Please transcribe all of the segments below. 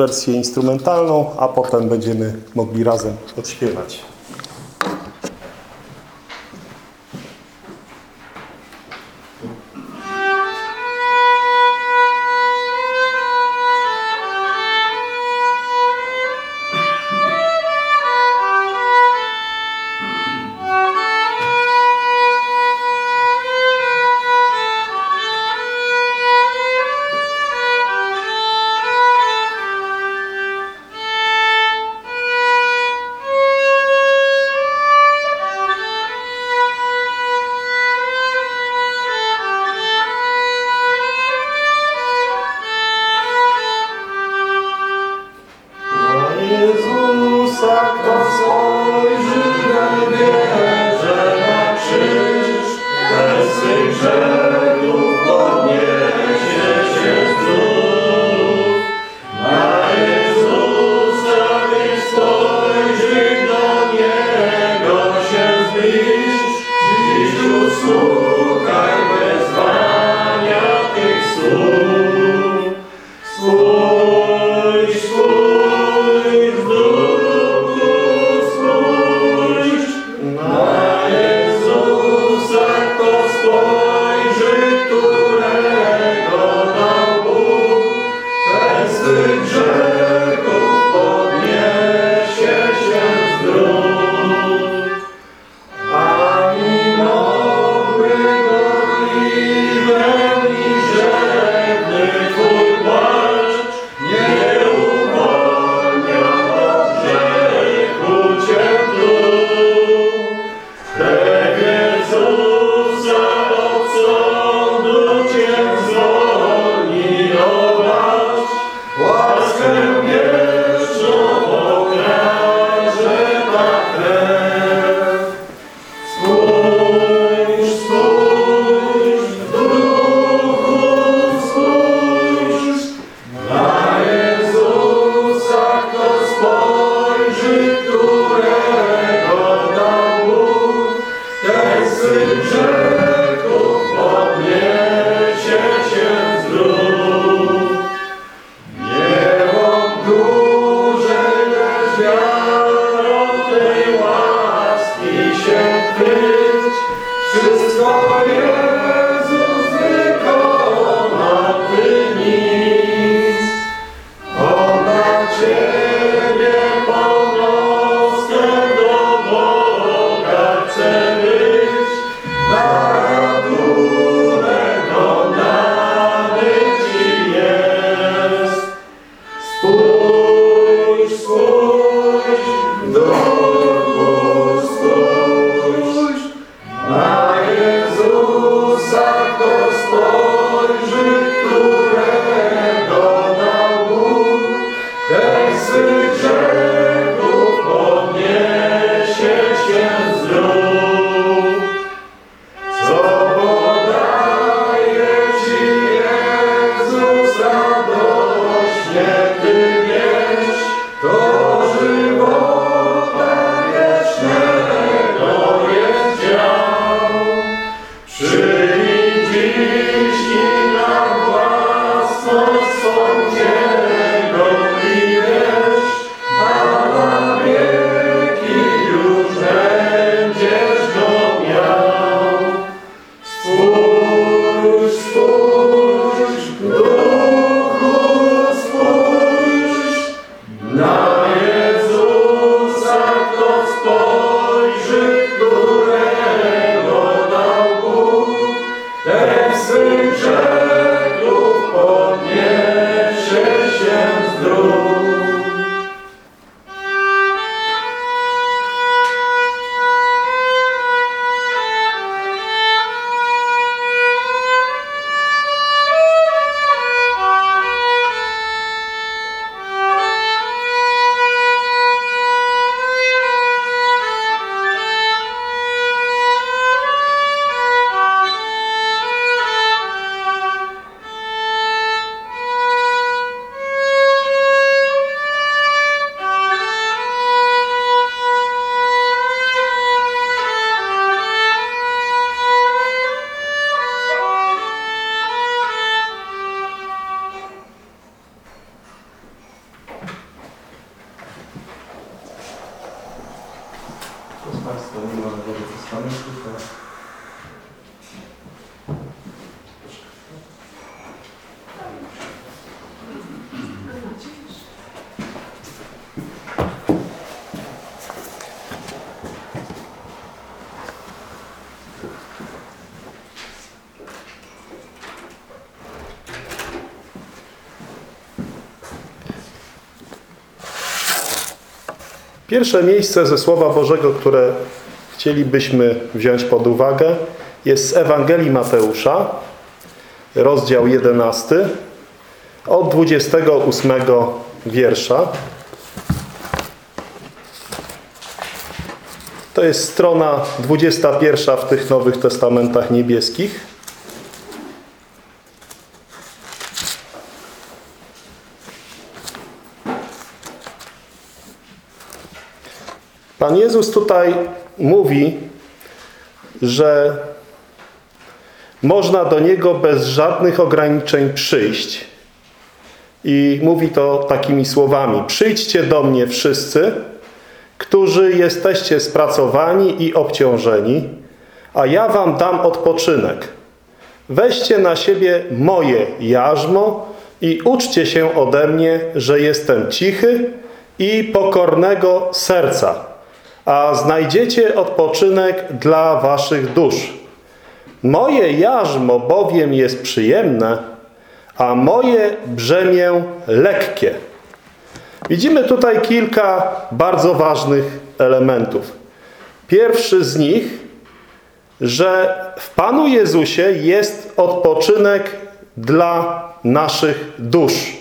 wersję instrumentalną, a potem będziemy mogli razem odśpiewać. Pierwsze miejsce ze Słowa Bożego, które chcielibyśmy wziąć pod uwagę, jest z Ewangelii Mateusza, rozdział 11, od 28 wiersza. To jest strona 21 w tych Nowych Testamentach Niebieskich. Jezus tutaj mówi, że można do Niego bez żadnych ograniczeń przyjść. I mówi to takimi słowami. Przyjdźcie do mnie wszyscy, którzy jesteście spracowani i obciążeni, a ja wam dam odpoczynek. Weźcie na siebie moje jarzmo i uczcie się ode mnie, że jestem cichy i pokornego serca, a znajdziecie odpoczynek dla waszych dusz. Moje jarzmo bowiem jest przyjemne, a moje brzemię lekkie. Widzimy tutaj kilka bardzo ważnych elementów. Pierwszy z nich, że w Panu Jezusie jest odpoczynek dla naszych dusz.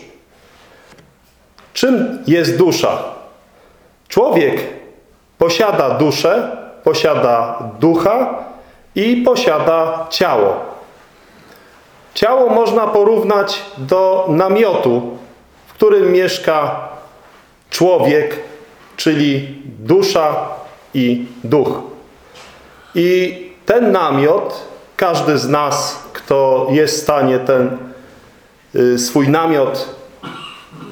Czym jest dusza? Człowiek posiada duszę, posiada ducha i posiada ciało. Ciało można porównać do namiotu, w którym mieszka człowiek, czyli dusza i duch. I ten namiot, każdy z nas, kto jest w stanie ten y, swój namiot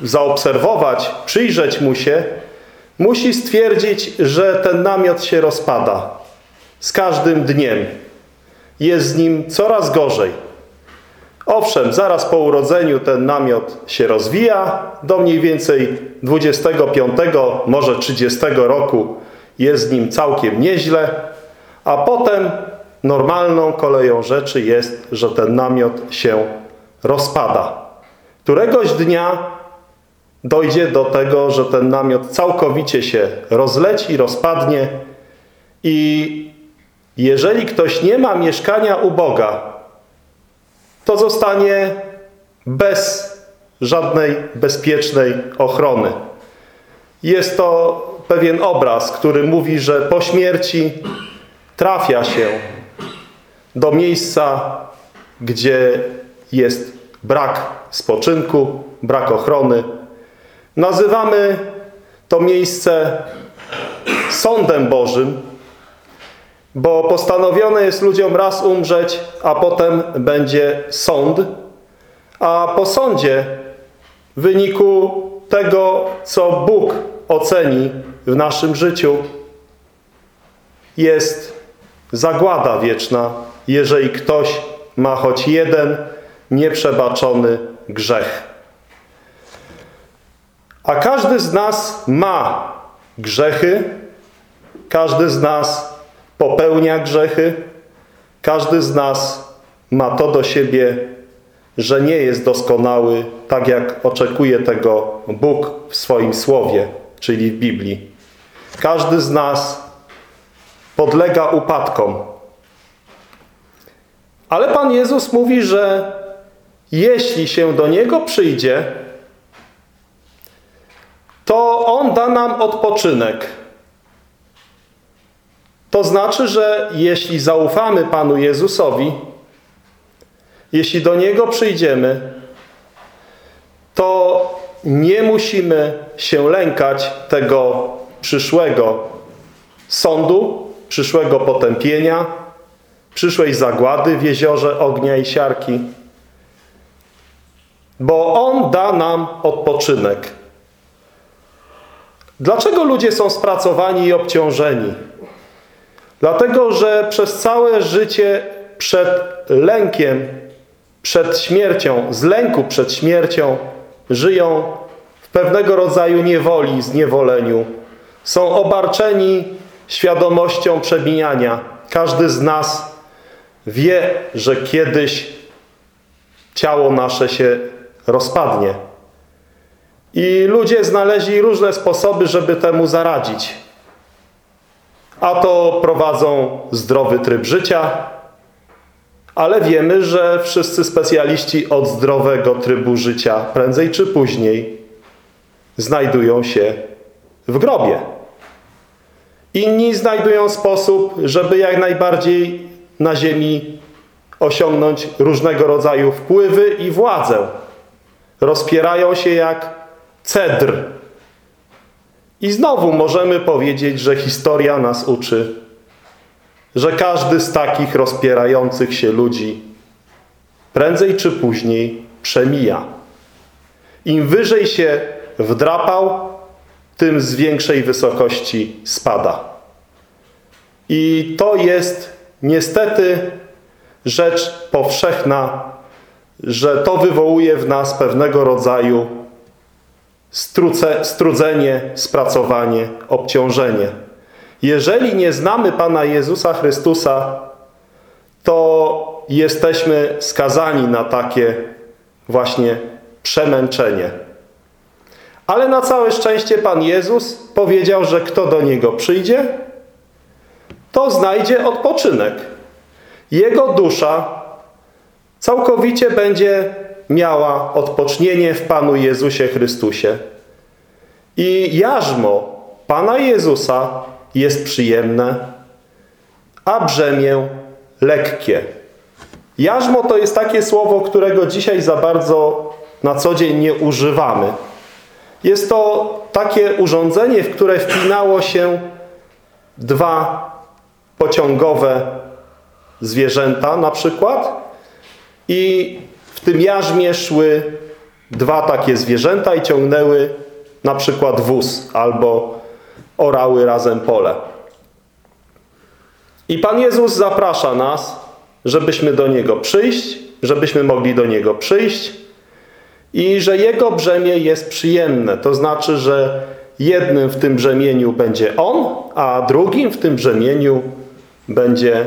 zaobserwować, przyjrzeć mu się, musi stwierdzić, że ten namiot się rozpada. Z każdym dniem. Jest z nim coraz gorzej. Owszem, zaraz po urodzeniu ten namiot się rozwija, do mniej więcej 25, może 30 roku jest z nim całkiem nieźle, a potem normalną koleją rzeczy jest, że ten namiot się rozpada. Któregoś dnia dojdzie do tego, że ten namiot całkowicie się rozleci, rozpadnie i jeżeli ktoś nie ma mieszkania u Boga, to zostanie bez żadnej bezpiecznej ochrony. Jest to pewien obraz, który mówi, że po śmierci trafia się do miejsca, gdzie jest brak spoczynku, brak ochrony. Nazywamy to miejsce sądem Bożym, bo postanowione jest ludziom raz umrzeć, a potem będzie sąd, a po sądzie w wyniku tego, co Bóg oceni w naszym życiu, jest zagłada wieczna, jeżeli ktoś ma choć jeden nieprzebaczony grzech. A każdy z nas ma grzechy, każdy z nas popełnia grzechy, każdy z nas ma to do siebie, że nie jest doskonały, tak jak oczekuje tego Bóg w swoim Słowie, czyli w Biblii. Każdy z nas podlega upadkom. Ale Pan Jezus mówi, że jeśli się do Niego przyjdzie, to On da nam odpoczynek. To znaczy, że jeśli zaufamy Panu Jezusowi, jeśli do Niego przyjdziemy, to nie musimy się lękać tego przyszłego sądu, przyszłego potępienia, przyszłej zagłady w jeziorze ognia i siarki, bo On da nam odpoczynek. Dlaczego ludzie są spracowani i obciążeni? Dlatego, że przez całe życie przed lękiem, przed śmiercią, z lęku przed śmiercią żyją w pewnego rodzaju niewoli, zniewoleniu. Są obarczeni świadomością przemijania. Każdy z nas wie, że kiedyś ciało nasze się rozpadnie. I ludzie znaleźli różne sposoby, żeby temu zaradzić. A to prowadzą zdrowy tryb życia, ale wiemy, że wszyscy specjaliści od zdrowego trybu życia prędzej czy później znajdują się w grobie. Inni znajdują sposób, żeby jak najbardziej na ziemi osiągnąć różnego rodzaju wpływy i władzę. Rozpierają się jak cedr. I znowu możemy powiedzieć, że historia nas uczy, że każdy z takich rozpierających się ludzi prędzej czy później przemija. Im wyżej się wdrapał, tym z większej wysokości spada. I to jest niestety rzecz powszechna, że to wywołuje w nas pewnego rodzaju struce, strudzenie, spracowanie, obciążenie. Jeżeli nie znamy Pana Jezusa Chrystusa, to jesteśmy skazani na takie właśnie przemęczenie. Ale na całe szczęście Pan Jezus powiedział, że kto do Niego przyjdzie, to znajdzie odpoczynek. Jego dusza całkowicie będzie miała odpocznienie w Panu Jezusie Chrystusie. I jarzmo Pana Jezusa jest przyjemne, a brzemię lekkie. Jarzmo to jest takie słowo, którego dzisiaj za bardzo na co dzień nie używamy. Jest to takie urządzenie, w które wpinało się dwa pociągowe zwierzęta na przykład i w tym jarzmie szły dwa takie zwierzęta i ciągnęły na przykład wóz albo orały razem pole. I Pan Jezus zaprasza nas, żebyśmy do Niego przyjść, żebyśmy mogli do Niego przyjść i że Jego brzemię jest przyjemne. To znaczy, że jednym w tym brzemieniu będzie On, a drugim w tym brzemieniu będzie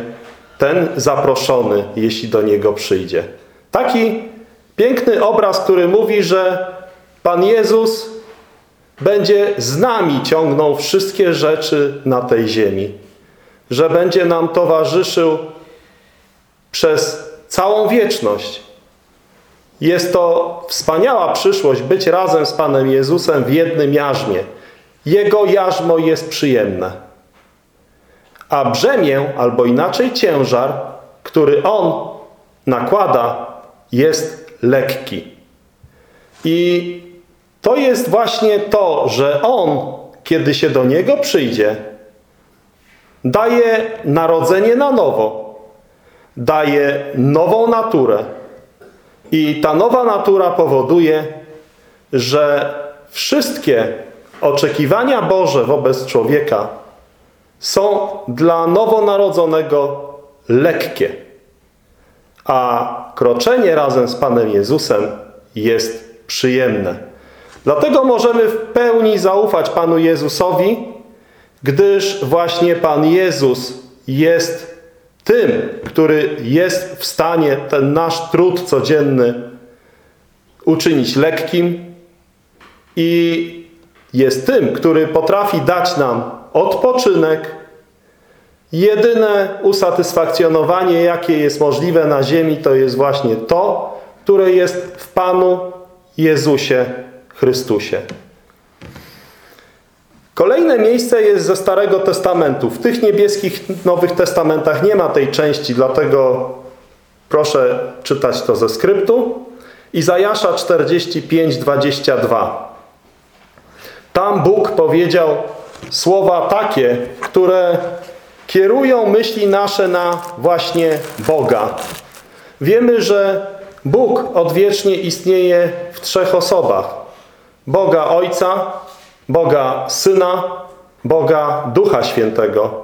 ten zaproszony, jeśli do Niego przyjdzie. Taki piękny obraz, który mówi, że Pan Jezus będzie z nami ciągnął wszystkie rzeczy na tej ziemi. Że będzie nam towarzyszył przez całą wieczność. Jest to wspaniała przyszłość być razem z Panem Jezusem w jednym jarzmie. Jego jarzmo jest przyjemne. A brzemię, albo inaczej ciężar, który On nakłada, jest lekki. I to jest właśnie to, że On, kiedy się do Niego przyjdzie, daje narodzenie na nowo, daje nową naturę. I ta nowa natura powoduje, że wszystkie oczekiwania Boże wobec człowieka są dla nowonarodzonego lekkie. A kroczenie razem z Panem Jezusem jest przyjemne. Dlatego możemy w pełni zaufać Panu Jezusowi, gdyż właśnie Pan Jezus jest tym, który jest w stanie ten nasz trud codzienny uczynić lekkim i jest tym, który potrafi dać nam odpoczynek, jedyne usatysfakcjonowanie, jakie jest możliwe na ziemi, to jest właśnie to, które jest w Panu Jezusie Chrystusie. Kolejne miejsce jest ze Starego Testamentu. W tych niebieskich Nowych Testamentach nie ma tej części, dlatego proszę czytać to ze skryptu. Izajasza 45, 22. Tam Bóg powiedział słowa takie, które kierują myśli nasze na właśnie Boga. Wiemy, że Bóg odwiecznie istnieje w trzech osobach. Boga Ojca, Boga Syna, Boga Ducha Świętego.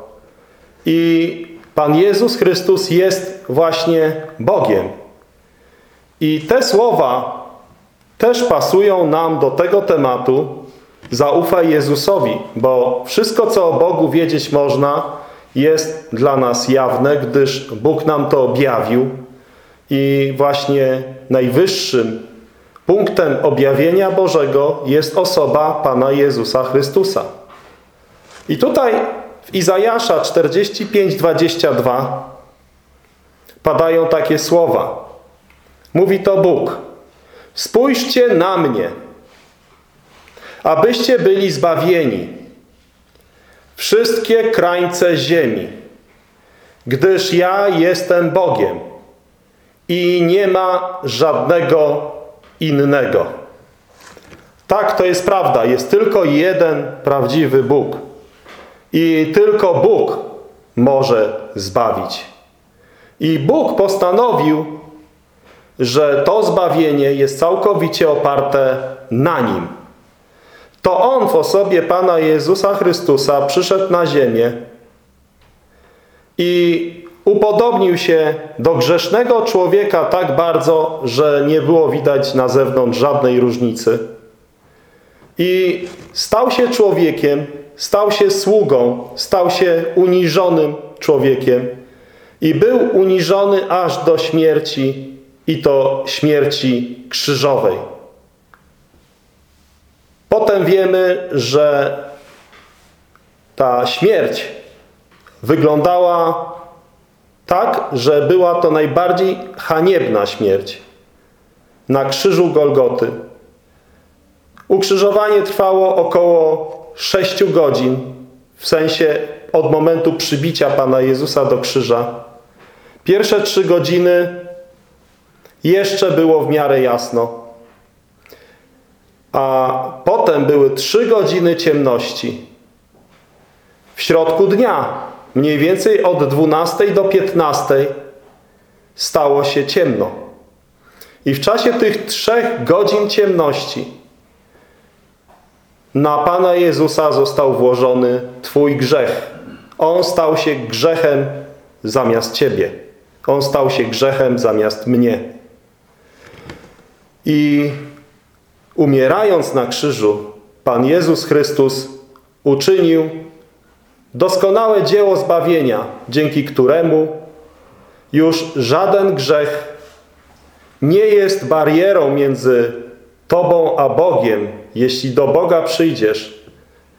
I Pan Jezus Chrystus jest właśnie Bogiem. I te słowa też pasują nam do tego tematu. Zaufaj Jezusowi, bo wszystko, co o Bogu wiedzieć można, jest dla nas jawne, gdyż Bóg nam to objawił. I właśnie najwyższym punktem objawienia Bożego jest osoba Pana Jezusa Chrystusa. I tutaj w Izajasza 45:22 padają takie słowa. Mówi to Bóg. Spójrzcie na mnie, abyście byli zbawieni. Wszystkie krańce ziemi, gdyż ja jestem Bogiem i nie ma żadnego innego. Tak, to jest prawda. Jest tylko jeden prawdziwy Bóg. I tylko Bóg może zbawić. I Bóg postanowił, że to zbawienie jest całkowicie oparte na Nim. To On w osobie Pana Jezusa Chrystusa przyszedł na ziemię i upodobnił się do grzesznego człowieka tak bardzo, że nie było widać na zewnątrz żadnej różnicy. I stał się człowiekiem, stał się sługą, stał się uniżonym człowiekiem i był uniżony aż do śmierci i to śmierci krzyżowej. Wiemy, że ta śmierć wyglądała tak, że była to najbardziej haniebna śmierć na krzyżu Golgoty. Ukrzyżowanie trwało około 6 godzin, w sensie od momentu przybicia Pana Jezusa do krzyża. Pierwsze trzy godziny jeszcze było w miarę jasno, a potem były trzy godziny ciemności. W środku dnia, mniej więcej od 12 do 15 stało się ciemno. I w czasie tych trzech godzin ciemności na Pana Jezusa został włożony Twój grzech. On stał się grzechem zamiast Ciebie. On stał się grzechem zamiast mnie. I umierając na krzyżu, Pan Jezus Chrystus uczynił doskonałe dzieło zbawienia, dzięki któremu już żaden grzech nie jest barierą między Tobą a Bogiem, jeśli do Boga przyjdziesz,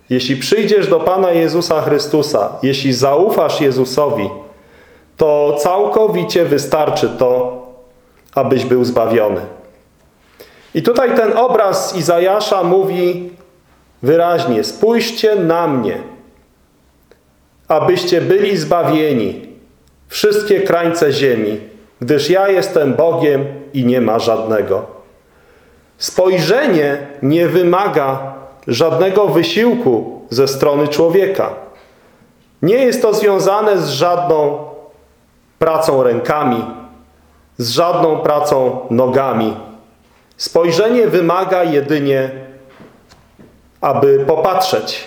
jeśli przyjdziesz do Pana Jezusa Chrystusa, jeśli zaufasz Jezusowi, to całkowicie wystarczy to, abyś był zbawiony. I tutaj ten obraz Izajasza mówi wyraźnie, spójrzcie na mnie, abyście byli zbawieni, wszystkie krańce ziemi, gdyż ja jestem Bogiem i nie ma żadnego. Spojrzenie nie wymaga żadnego wysiłku ze strony człowieka. Nie jest to związane z żadną pracą rękami, z żadną pracą nogami. Spojrzenie wymaga jedynie, aby popatrzeć.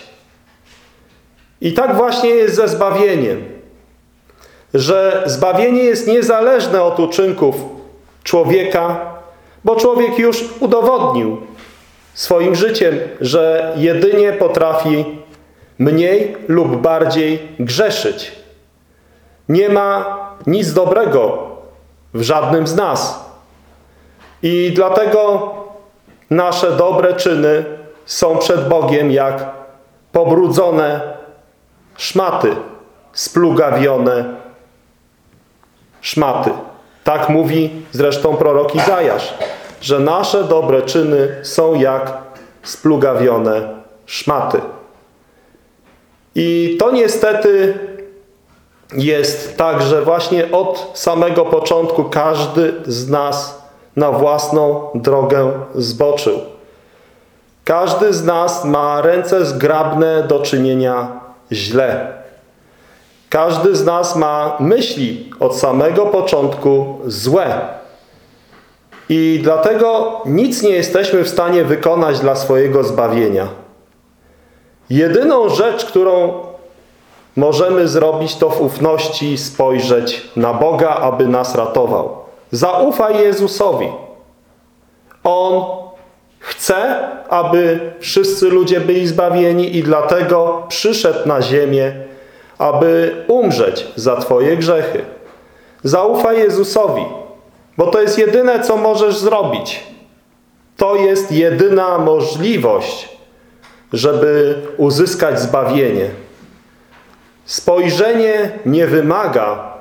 I tak właśnie jest ze zbawieniem, że zbawienie jest niezależne od uczynków człowieka, bo człowiek już udowodnił swoim życiem, że jedynie potrafi mniej lub bardziej grzeszyć. Nie ma nic dobrego w żadnym z nas. I dlatego nasze dobre czyny są przed Bogiem jak pobrudzone szmaty, splugawione szmaty. Tak mówi zresztą prorok Izajasz, że nasze dobre czyny są jak splugawione szmaty. I to niestety jest tak, że właśnie od samego początku każdy z nas na własną drogę zboczył. Każdy z nas ma ręce zgrabne do czynienia źle. Każdy z nas ma myśli od samego początku złe. I dlatego nic nie jesteśmy w stanie wykonać dla swojego zbawienia. Jedyną rzecz, którą możemy zrobić to w ufności, spojrzeć na Boga, aby nas ratował. Zaufaj Jezusowi. On chce, aby wszyscy ludzie byli zbawieni i dlatego przyszedł na ziemię, aby umrzeć za Twoje grzechy. Zaufaj Jezusowi, bo to jest jedyne, co możesz zrobić. To jest jedyna możliwość, żeby uzyskać zbawienie. Spojrzenie nie wymaga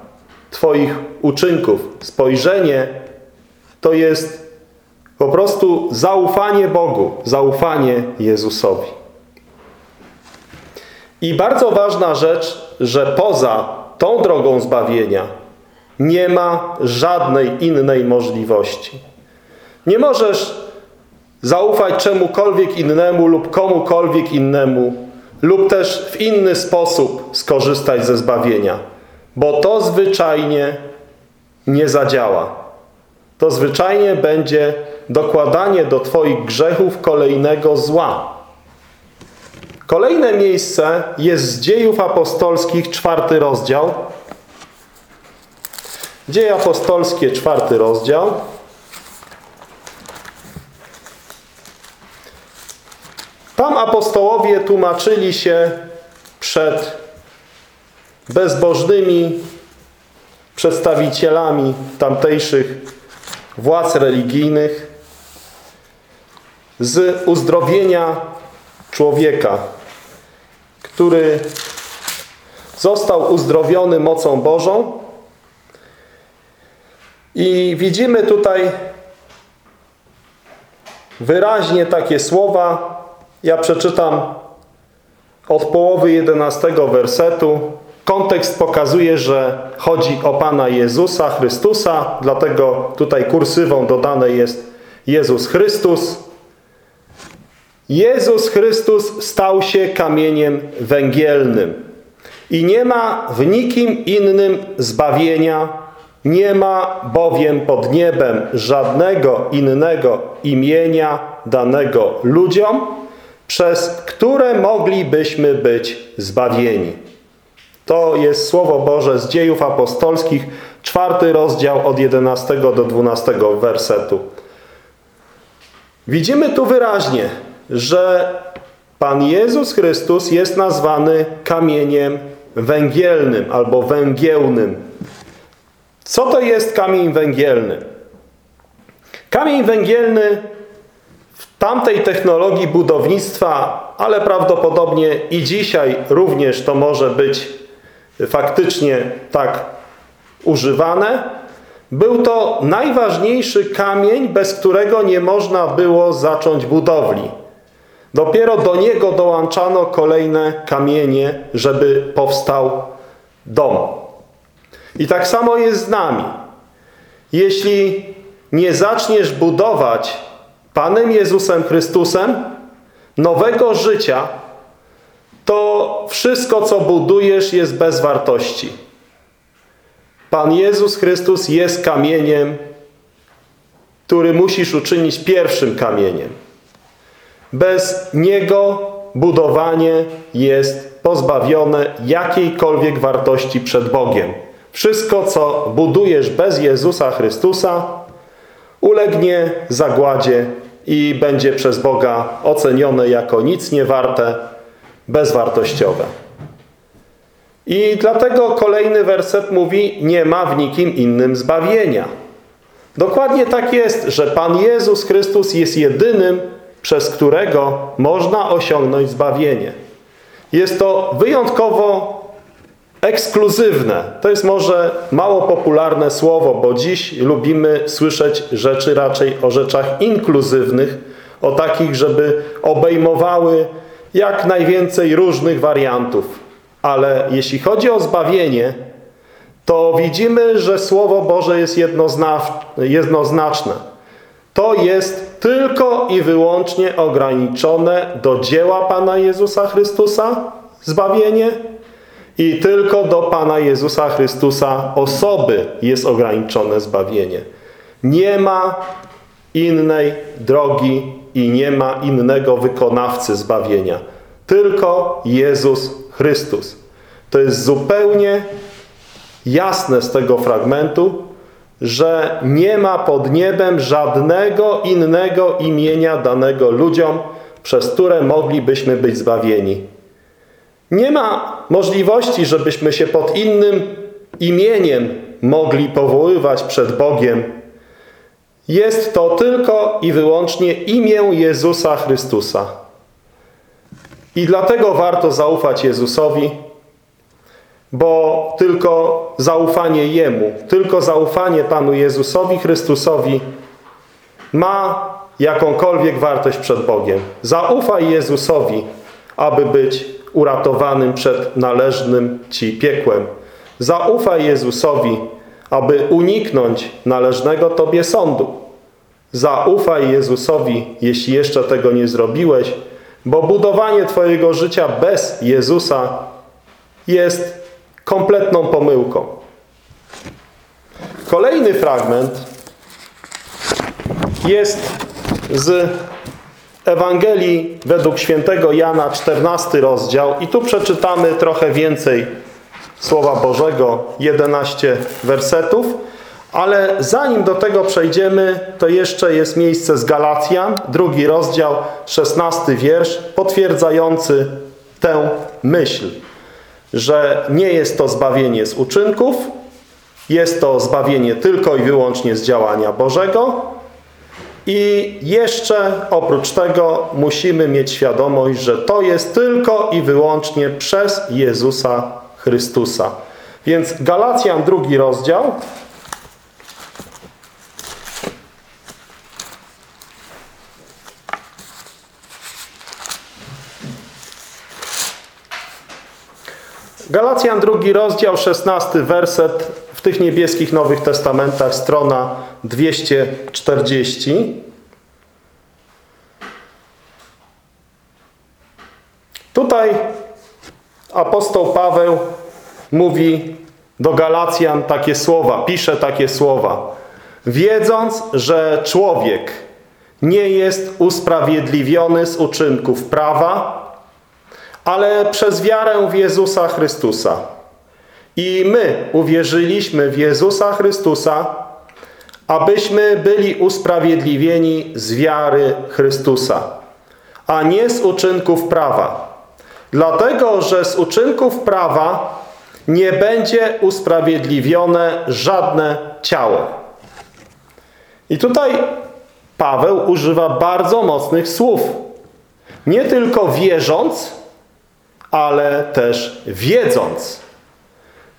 Twoich uczynków. Spojrzenie to jest po prostu zaufanie Bogu, zaufanie Jezusowi. I bardzo ważna rzecz, że poza tą drogą zbawienia nie ma żadnej innej możliwości. Nie możesz zaufać czemukolwiek innemu lub komukolwiek innemu lub też w inny sposób skorzystać ze zbawienia, bo to zwyczajnie nie zadziała. To zwyczajnie będzie dokładanie do Twoich grzechów kolejnego zła. Kolejne miejsce jest z dziejów apostolskich, czwarty rozdział. Dzieje apostolskie, czwarty rozdział. Tam apostołowie tłumaczyli się przed bezbożnymi przedstawicielami tamtejszych władz religijnych z uzdrowienia człowieka, który został uzdrowiony mocą Bożą. I widzimy tutaj wyraźnie takie słowa. Ja przeczytam od połowy 11 wersetu. Kontekst pokazuje, że chodzi o Pana Jezusa Chrystusa, dlatego tutaj kursywą dodane jest Jezus Chrystus. Jezus Chrystus stał się kamieniem węgielnym i nie ma w nikim innym zbawienia, nie ma bowiem pod niebem żadnego innego imienia danego ludziom, przez które moglibyśmy być zbawieni. To jest Słowo Boże z dziejów apostolskich, czwarty rozdział od 11 do 12 wersetu. Widzimy tu wyraźnie, że Pan Jezus Chrystus jest nazwany kamieniem węgielnym albo węgiełnym. Co to jest kamień węgielny? Kamień węgielny w tamtej technologii budownictwa, ale prawdopodobnie i dzisiaj również to może być faktycznie tak używane, był to najważniejszy kamień, bez którego nie można było zacząć budowli. Dopiero do niego dołączano kolejne kamienie, żeby powstał dom. I tak samo jest z nami. Jeśli nie zaczniesz budować Panem Jezusem Chrystusem nowego życia, to wszystko, co budujesz, jest bez wartości. Pan Jezus Chrystus jest kamieniem, który musisz uczynić pierwszym kamieniem. Bez Niego budowanie jest pozbawione jakiejkolwiek wartości przed Bogiem. Wszystko, co budujesz bez Jezusa Chrystusa, ulegnie zagładzie i będzie przez Boga ocenione jako nic niewarte, bezwartościowe. I dlatego kolejny werset mówi, nie ma w nikim innym zbawienia. Dokładnie tak jest, że Pan Jezus Chrystus jest jedynym, przez którego można osiągnąć zbawienie. Jest to wyjątkowo ekskluzywne. To jest może mało popularne słowo, bo dziś lubimy słyszeć rzeczy raczej o rzeczach inkluzywnych, o takich, żeby obejmowały jak najwięcej różnych wariantów. Ale jeśli chodzi o zbawienie, to widzimy, że Słowo Boże jest jednoznaczne. To jest tylko i wyłącznie ograniczone do dzieła Pana Jezusa Chrystusa, zbawienie, i tylko do Pana Jezusa Chrystusa osoby jest ograniczone zbawienie. Nie ma innej drogi i nie ma innego wykonawcy zbawienia. Tylko Jezus Chrystus. To jest zupełnie jasne z tego fragmentu, że nie ma pod niebem żadnego innego imienia danego ludziom, przez które moglibyśmy być zbawieni. Nie ma możliwości, żebyśmy się pod innym imieniem mogli powoływać przed Bogiem. Jest to tylko i wyłącznie imię Jezusa Chrystusa. I dlatego warto zaufać Jezusowi, bo tylko zaufanie Jemu, tylko zaufanie Panu Jezusowi Chrystusowi ma jakąkolwiek wartość przed Bogiem. Zaufaj Jezusowi, aby być uratowanym przed należnym Ci piekłem. Zaufaj Jezusowi, aby uniknąć należnego Tobie sądu. Zaufaj Jezusowi, jeśli jeszcze tego nie zrobiłeś, bo budowanie Twojego życia bez Jezusa jest kompletną pomyłką. Kolejny fragment jest z Ewangelii według świętego Jana, 14 rozdział i tu przeczytamy trochę więcej Słowa Bożego, 11 wersetów, ale zanim do tego przejdziemy, to jeszcze jest miejsce z Galacjan, drugi rozdział, 16 wiersz, potwierdzający tę myśl, że nie jest to zbawienie z uczynków, jest to zbawienie tylko i wyłącznie z działania Bożego, i jeszcze oprócz tego musimy mieć świadomość, że to jest tylko i wyłącznie przez Jezusa Chrystusa. Więc Galacjan drugi rozdział. Galacjan drugi rozdział, 16 werset w tych niebieskich Nowych Testamentach, strona 240. Tutaj apostoł Paweł mówi do Galacjan takie słowa, pisze takie słowa. Wiedząc, że człowiek nie jest usprawiedliwiony z uczynków prawa, ale przez wiarę w Jezusa Chrystusa. I my uwierzyliśmy w Jezusa Chrystusa, abyśmy byli usprawiedliwieni z wiary Chrystusa, a nie z uczynków prawa. Dlatego, że z uczynków prawa nie będzie usprawiedliwione żadne ciało. I tutaj Paweł używa bardzo mocnych słów. Nie tylko wierząc, ale też wiedząc.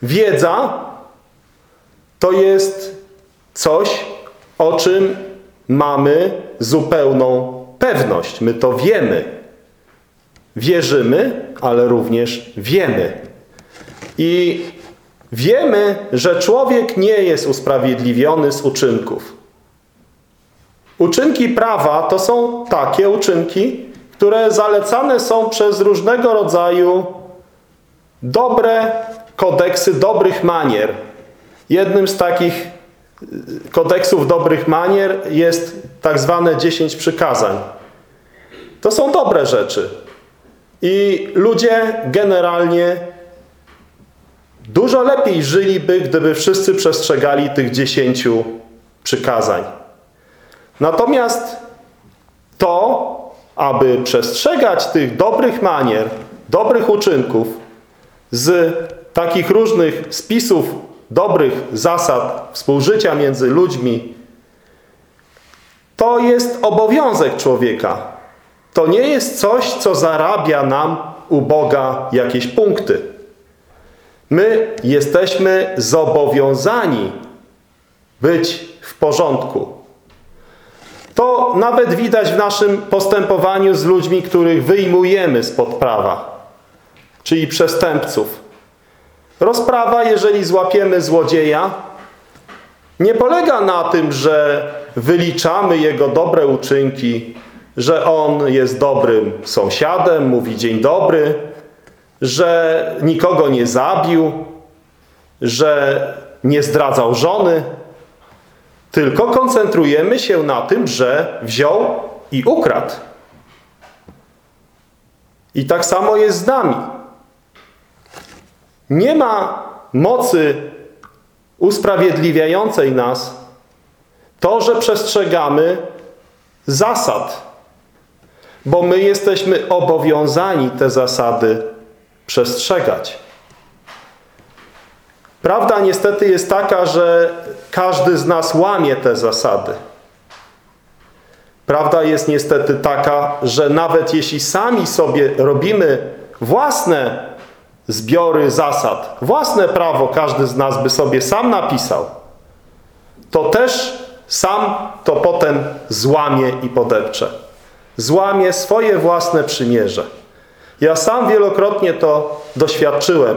Wiedza to jest coś, o czym mamy zupełną pewność. My to wiemy. Wierzymy, ale również wiemy. I wiemy, że człowiek nie jest usprawiedliwiony z uczynków. Uczynki prawa to są takie uczynki, które zalecane są przez różnego rodzaju dobre kodeksy dobrych manier. Jednym z takich kodeksów dobrych manier jest tak zwane 10 przykazań. To są dobre rzeczy. I ludzie generalnie dużo lepiej żyliby, gdyby wszyscy przestrzegali tych 10 przykazań. Natomiast to, aby przestrzegać tych dobrych manier, dobrych uczynków z takich różnych spisów dobrych zasad współżycia między ludźmi, to jest obowiązek człowieka. To nie jest coś, co zarabia nam u Boga jakieś punkty. My jesteśmy zobowiązani być w porządku. To nawet widać w naszym postępowaniu z ludźmi, których wyjmujemy spod prawa, czyli przestępców. Rozprawa, jeżeli złapiemy złodzieja, nie polega na tym, że wyliczamy jego dobre uczynki, że on jest dobrym sąsiadem, mówi dzień dobry, że nikogo nie zabił, że nie zdradzał żony, tylko koncentrujemy się na tym, że wziął i ukradł. I tak samo jest z nami. Nie ma mocy usprawiedliwiającej nas to, że przestrzegamy zasad, bo my jesteśmy obowiązani te zasady przestrzegać. Prawda niestety jest taka, że każdy z nas łamie te zasady. Prawda jest niestety taka, że nawet jeśli sami sobie robimy własne zbiory zasad, własne prawo każdy z nas by sobie sam napisał, to też sam to potem złamie i podepcze. Złamie swoje własne przymierze. Ja sam wielokrotnie to doświadczyłem.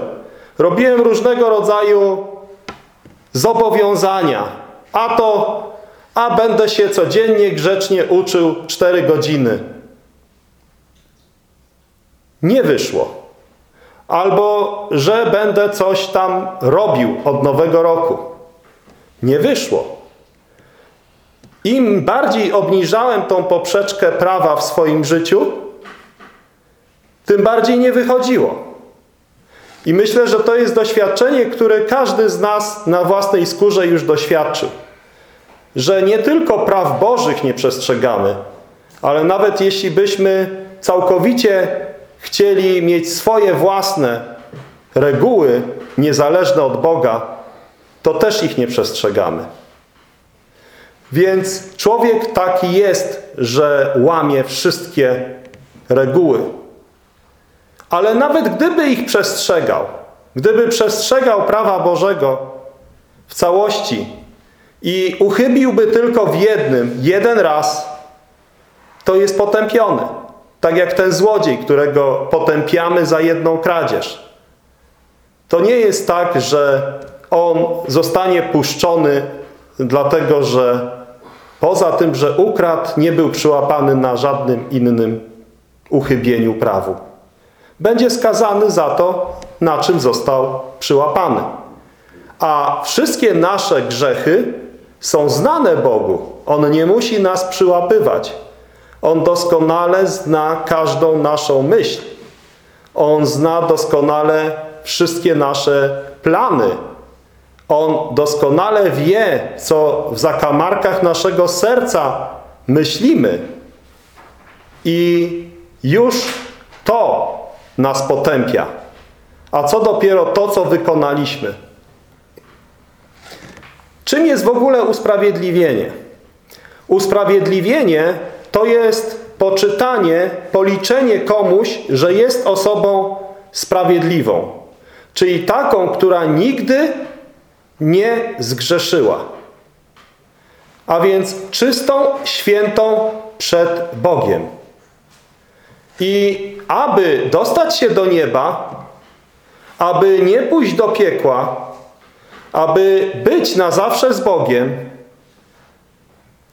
Robiłem różnego rodzaju zobowiązania. A to, a będę się codziennie grzecznie uczył 4 godziny. Nie wyszło. Albo, że będę coś tam robił od nowego roku. Nie wyszło. Im bardziej obniżałem tą poprzeczkę prawa w swoim życiu, tym bardziej nie wychodziło. I myślę, że to jest doświadczenie, które każdy z nas na własnej skórze już doświadczył. Że nie tylko praw Bożych nie przestrzegamy, ale nawet jeśli byśmy całkowicie chcieli mieć swoje własne reguły, niezależne od Boga, to też ich nie przestrzegamy. Więc człowiek taki jest, że łamie wszystkie reguły. Ale nawet gdyby ich przestrzegał, gdyby przestrzegał prawa Bożego w całości i uchybiłby tylko w jednym, jeden raz, to jest potępiony. Tak jak ten złodziej, którego potępiamy za jedną kradzież. To nie jest tak, że on zostanie puszczony dlatego, że poza tym, że ukradł, nie był przyłapany na żadnym innym uchybieniu prawu. Będzie skazany za to, na czym został przyłapany. A wszystkie nasze grzechy są znane Bogu. On nie musi nas przyłapywać. On doskonale zna każdą naszą myśl. On zna doskonale wszystkie nasze plany. On doskonale wie, co w zakamarkach naszego serca myślimy. I już to nas potępia. A co dopiero to, co wykonaliśmy. Czym jest w ogóle usprawiedliwienie? Usprawiedliwienie to jest poczytanie, policzenie komuś, że jest osobą sprawiedliwą. Czyli taką, która nigdy nie zgrzeszyła. A więc czystą, świętą przed Bogiem. I aby dostać się do nieba, aby nie pójść do piekła, aby być na zawsze z Bogiem,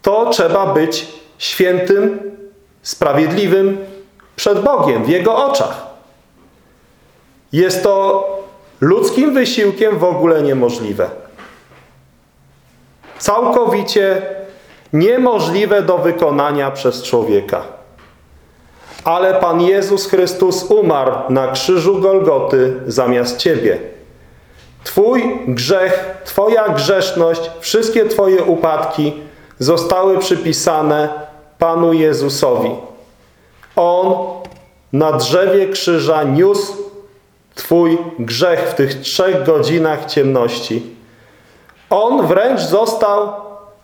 to trzeba być świętym, sprawiedliwym przed Bogiem, w Jego oczach. Jest to ludzkim wysiłkiem w ogóle niemożliwe. Całkowicie niemożliwe do wykonania przez człowieka. Ale Pan Jezus Chrystus umarł na krzyżu Golgoty zamiast Ciebie. Twój grzech, Twoja grzeszność, wszystkie Twoje upadki zostały przypisane Panu Jezusowi. On na drzewie krzyża niósł Twój grzech w tych trzech godzinach ciemności. On wręcz został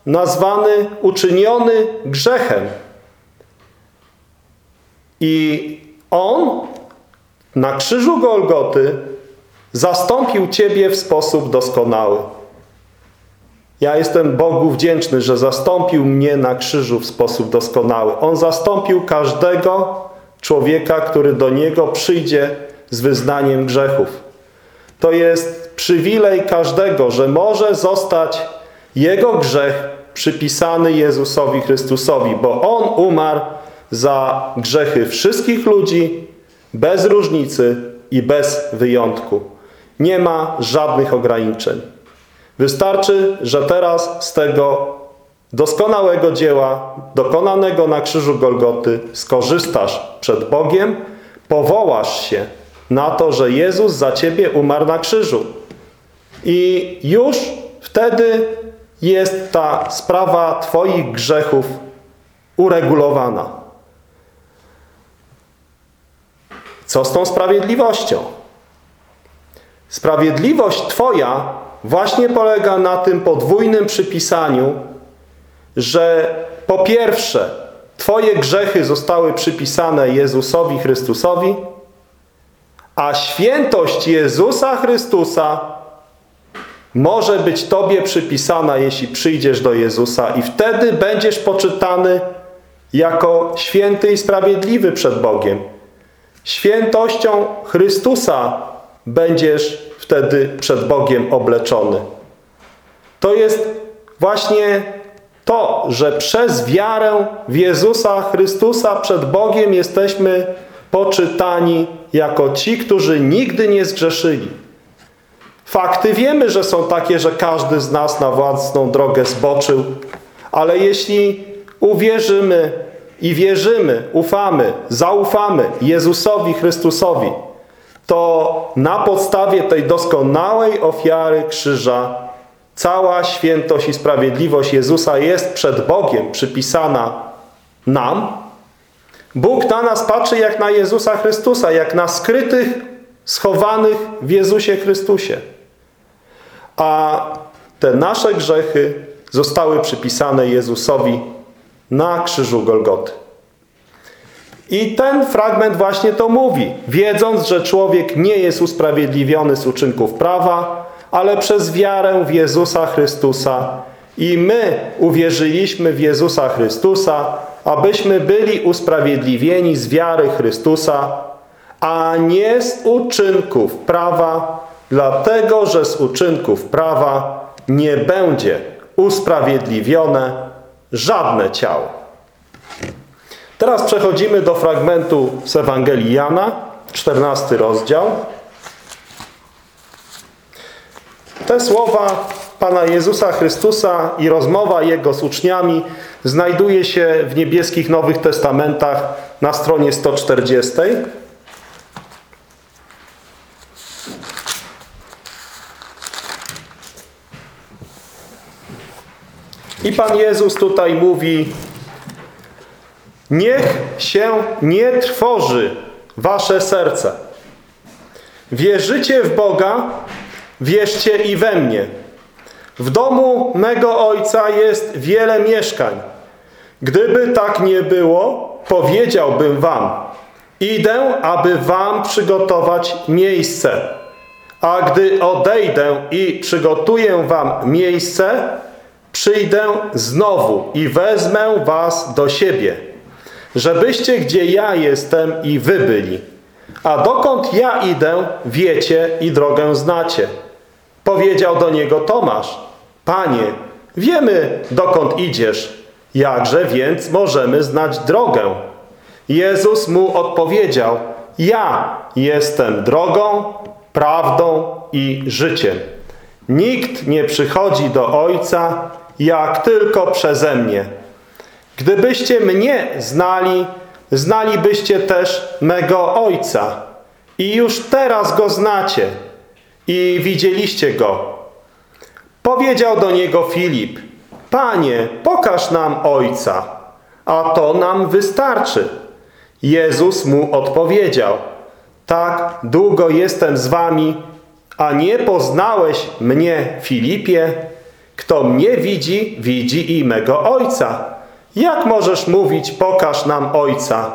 nazwany, uczyniony grzechem. I On na krzyżu Golgoty zastąpił Ciebie w sposób doskonały. Ja jestem Bogu wdzięczny, że zastąpił mnie na krzyżu w sposób doskonały. On zastąpił każdego człowieka, który do Niego przyjdzie z wyznaniem grzechów. To jest przywilej każdego, że może zostać jego grzech przypisany Jezusowi Chrystusowi, bo On umarł za grzechy wszystkich ludzi, bez różnicy i bez wyjątku. Nie ma żadnych ograniczeń. Wystarczy, że teraz z tego doskonałego dzieła, dokonanego na krzyżu Golgoty, skorzystasz przed Bogiem, powołasz się na to, że Jezus za ciebie umarł na krzyżu. I już wtedy jest ta sprawa twoich grzechów uregulowana. Co z tą sprawiedliwością? Sprawiedliwość Twoja właśnie polega na tym podwójnym przypisaniu, że po pierwsze Twoje grzechy zostały przypisane Jezusowi Chrystusowi, a świętość Jezusa Chrystusa może być Tobie przypisana, jeśli przyjdziesz do Jezusa i wtedy będziesz poczytany jako święty i sprawiedliwy przed Bogiem. Świętością Chrystusa będziesz wtedy przed Bogiem obleczony. To jest właśnie to, że przez wiarę w Jezusa Chrystusa przed Bogiem jesteśmy poczytani jako ci, którzy nigdy nie zgrzeszyli. Fakty wiemy, że są takie, że każdy z nas na własną drogę zboczył, ale jeśli uwierzymy i wierzymy, ufamy, zaufamy Jezusowi Chrystusowi, to na podstawie tej doskonałej ofiary krzyża cała świętość i sprawiedliwość Jezusa jest przed Bogiem przypisana nam. Bóg na nas patrzy jak na Jezusa Chrystusa, jak na skrytych, schowanych w Jezusie Chrystusie. A te nasze grzechy zostały przypisane Jezusowi na krzyżu Golgoty. I ten fragment właśnie to mówi. Wiedząc, że człowiek nie jest usprawiedliwiony z uczynków prawa, ale przez wiarę w Jezusa Chrystusa. I my uwierzyliśmy w Jezusa Chrystusa, abyśmy byli usprawiedliwieni z wiary Chrystusa, a nie z uczynków prawa, dlatego że z uczynków prawa nie będzie usprawiedliwione żadne ciało. Teraz przechodzimy do fragmentu z Ewangelii Jana, 14 rozdział. Te słowa Pana Jezusa Chrystusa i rozmowa Jego z uczniami znajduje się w niebieskich Nowych Testamentach na stronie 140. I Pan Jezus tutaj mówi Niech się nie trwoży wasze serce. Wierzycie w Boga, wierzcie i we mnie. W domu mego Ojca jest wiele mieszkań. Gdyby tak nie było, powiedziałbym wam. Idę, aby wam przygotować miejsce. A gdy odejdę i przygotuję wam miejsce, przyjdę znowu i wezmę was do siebie żebyście gdzie ja jestem i wy byli. A dokąd ja idę, wiecie i drogę znacie. Powiedział do niego Tomasz, Panie, wiemy dokąd idziesz, jakże więc możemy znać drogę? Jezus mu odpowiedział, ja jestem drogą, prawdą i życiem. Nikt nie przychodzi do Ojca, jak tylko przeze mnie. Gdybyście mnie znali, znalibyście też mego Ojca. I już teraz Go znacie i widzieliście Go. Powiedział do niego Filip, Panie, pokaż nam Ojca, a to nam wystarczy. Jezus mu odpowiedział, tak długo jestem z wami, a nie poznałeś mnie, Filipie? Kto mnie widzi, widzi i mego Ojca. Jak możesz mówić, pokaż nam Ojca?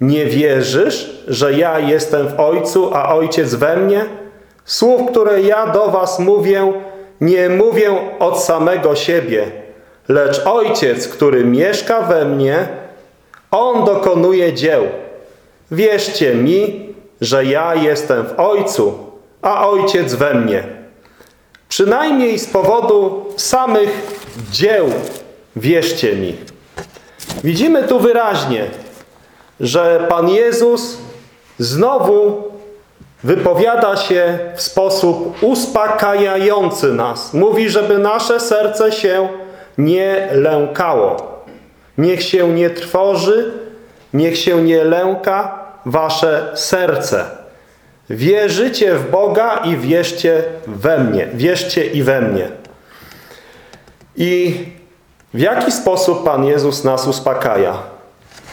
Nie wierzysz, że ja jestem w Ojcu, a Ojciec we mnie? Słów, które ja do was mówię, nie mówię od samego siebie, lecz Ojciec, który mieszka we mnie, On dokonuje dzieł. Wierzcie mi, że ja jestem w Ojcu, a Ojciec we mnie. Przynajmniej z powodu samych dzieł wierzcie mi. Widzimy tu wyraźnie, że Pan Jezus znowu wypowiada się w sposób uspokajający nas. Mówi, żeby nasze serce się nie lękało. Niech się nie trwoży, niech się nie lęka wasze serce. Wierzycie w Boga i wierzcie we mnie. Wierzcie i we mnie. I w jaki sposób Pan Jezus nas uspokaja?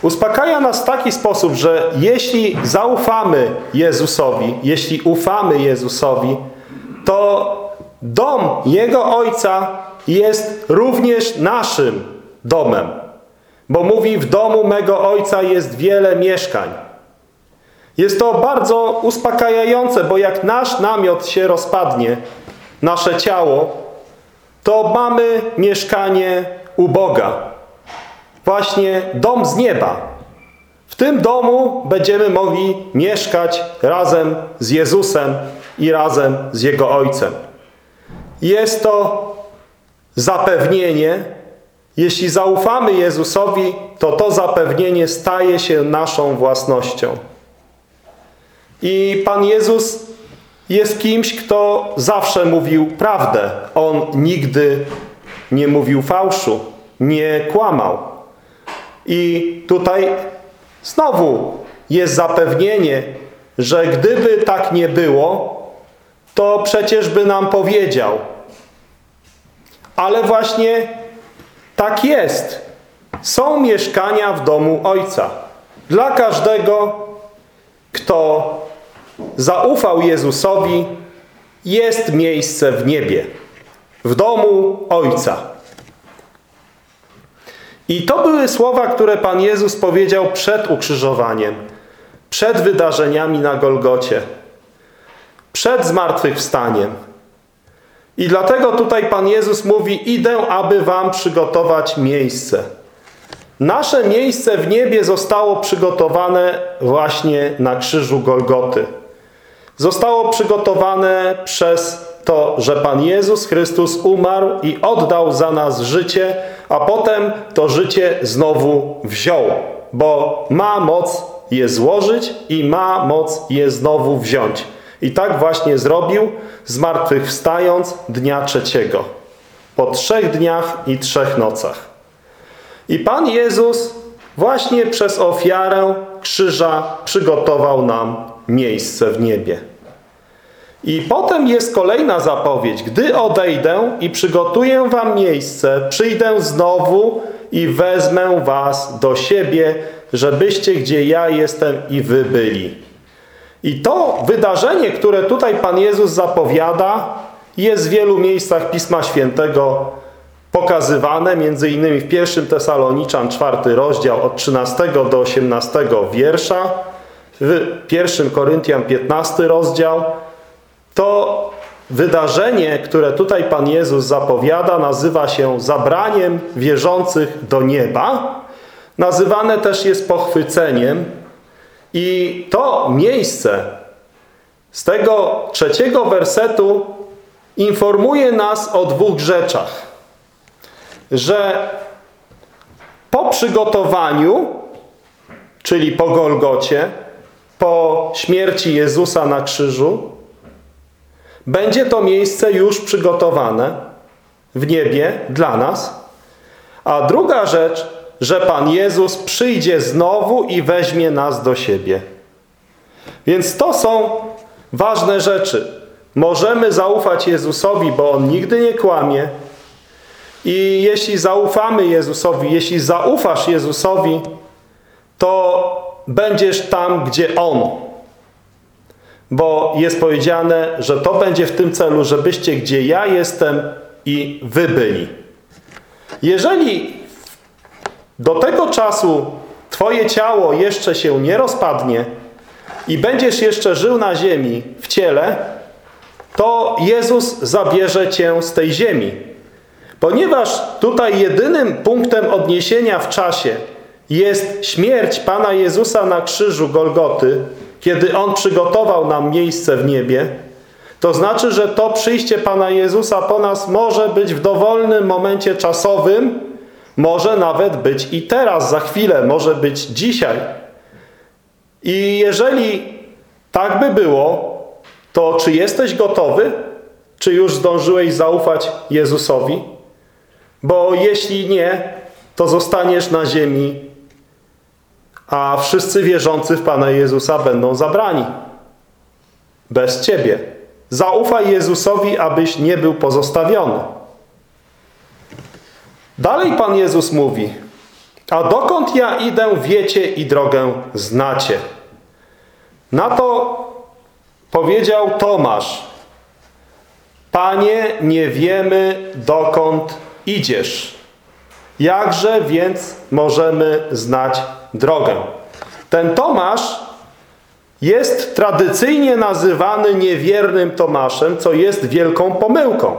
Uspokaja nas w taki sposób, że jeśli zaufamy Jezusowi, jeśli ufamy Jezusowi, to dom Jego Ojca jest również naszym domem. Bo mówi, w domu mego Ojca jest wiele mieszkań. Jest to bardzo uspokajające, bo jak nasz namiot się rozpadnie, nasze ciało, to mamy mieszkanie u Boga. Właśnie dom z nieba. W tym domu będziemy mogli mieszkać razem z Jezusem i razem z Jego Ojcem. Jest to zapewnienie, jeśli zaufamy Jezusowi, to to zapewnienie staje się naszą własnością. I Pan Jezus jest kimś, kto zawsze mówił prawdę. On nigdy nie mówił fałszu, nie kłamał. I tutaj znowu jest zapewnienie, że gdyby tak nie było, to przecież by nam powiedział. Ale właśnie tak jest. Są mieszkania w domu Ojca. Dla każdego, kto zaufał Jezusowi, jest miejsce w niebie. W domu Ojca. I to były słowa, które Pan Jezus powiedział przed ukrzyżowaniem, przed wydarzeniami na Golgocie, przed zmartwychwstaniem. I dlatego tutaj Pan Jezus mówi, idę, aby wam przygotować miejsce. Nasze miejsce w niebie zostało przygotowane właśnie na krzyżu Golgoty. Zostało przygotowane przez to, że Pan Jezus Chrystus umarł i oddał za nas życie, a potem to życie znowu wziął, bo ma moc je złożyć i ma moc je znowu wziąć. I tak właśnie zrobił, zmartwychwstając dnia trzeciego. Po trzech dniach i trzech nocach. I Pan Jezus właśnie przez ofiarę krzyża przygotował nam miejsce w niebie. I potem jest kolejna zapowiedź. Gdy odejdę i przygotuję wam miejsce, przyjdę znowu i wezmę was do siebie, żebyście gdzie ja jestem i wy byli. I to wydarzenie, które tutaj Pan Jezus zapowiada, jest w wielu miejscach Pisma Świętego pokazywane, między innymi w pierwszym Tesaloniczan, czwarty rozdział od 13 do 18 wiersza, w pierwszym Koryntian 15 rozdział. To wydarzenie, które tutaj Pan Jezus zapowiada, nazywa się zabraniem wierzących do nieba. Nazywane też jest pochwyceniem, i to miejsce z tego trzeciego wersetu informuje nas o dwóch rzeczach. Że po przygotowaniu, czyli po Golgocie, po śmierci Jezusa na krzyżu, będzie to miejsce już przygotowane w niebie dla nas. A druga rzecz, że Pan Jezus przyjdzie znowu i weźmie nas do siebie. Więc to są ważne rzeczy. Możemy zaufać Jezusowi, bo On nigdy nie kłamie. I jeśli zaufamy Jezusowi, jeśli zaufasz Jezusowi, to będziesz tam, gdzie On. Bo jest powiedziane, że to będzie w tym celu, żebyście gdzie ja jestem i wy byli. Jeżeli do tego czasu Twoje ciało jeszcze się nie rozpadnie i będziesz jeszcze żył na ziemi w ciele, to Jezus zabierze Cię z tej ziemi. Ponieważ tutaj jedynym punktem odniesienia w czasie jest śmierć Pana Jezusa na krzyżu Golgoty, kiedy On przygotował nam miejsce w niebie, to znaczy, że to przyjście Pana Jezusa po nas może być w dowolnym momencie czasowym, może nawet być i teraz, za chwilę, może być dzisiaj. I jeżeli tak by było, to czy jesteś gotowy? Czy już zdążyłeś zaufać Jezusowi? Bo jeśli nie, to zostaniesz na ziemi, a wszyscy wierzący w Pana Jezusa będą zabrani. bez ciebie. Zaufaj Jezusowi, abyś nie był pozostawiony. Dalej Pan Jezus mówi, a dokąd ja idę, wiecie i drogę znacie. Na to powiedział Tomasz, Panie, nie wiemy, dokąd idziesz. Jakże więc możemy znać drogę? Ten Tomasz jest tradycyjnie nazywany niewiernym Tomaszem, co jest wielką pomyłką.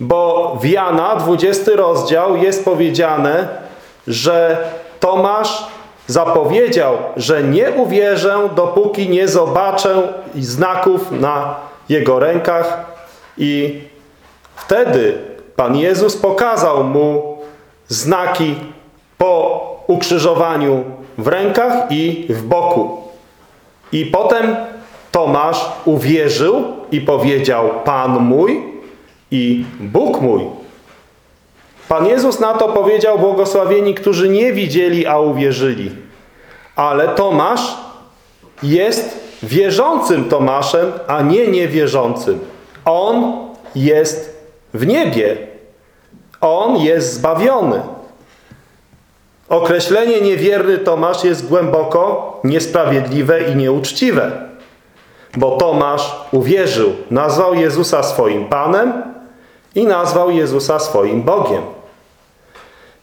Bo w Jana, 20 rozdział, jest powiedziane, że Tomasz zapowiedział, że nie uwierzę, dopóki nie zobaczę znaków na jego rękach i wtedy Pan Jezus pokazał mu znaki po ukrzyżowaniu w rękach i w boku. I potem Tomasz uwierzył i powiedział Pan mój i Bóg mój. Pan Jezus na to powiedział błogosławieni, którzy nie widzieli, a uwierzyli. Ale Tomasz jest wierzącym Tomaszem, a nie niewierzącym. On jest w niebie. On jest zbawiony. Określenie niewierny Tomasz jest głęboko niesprawiedliwe i nieuczciwe. Bo Tomasz uwierzył, nazwał Jezusa swoim Panem i nazwał Jezusa swoim Bogiem.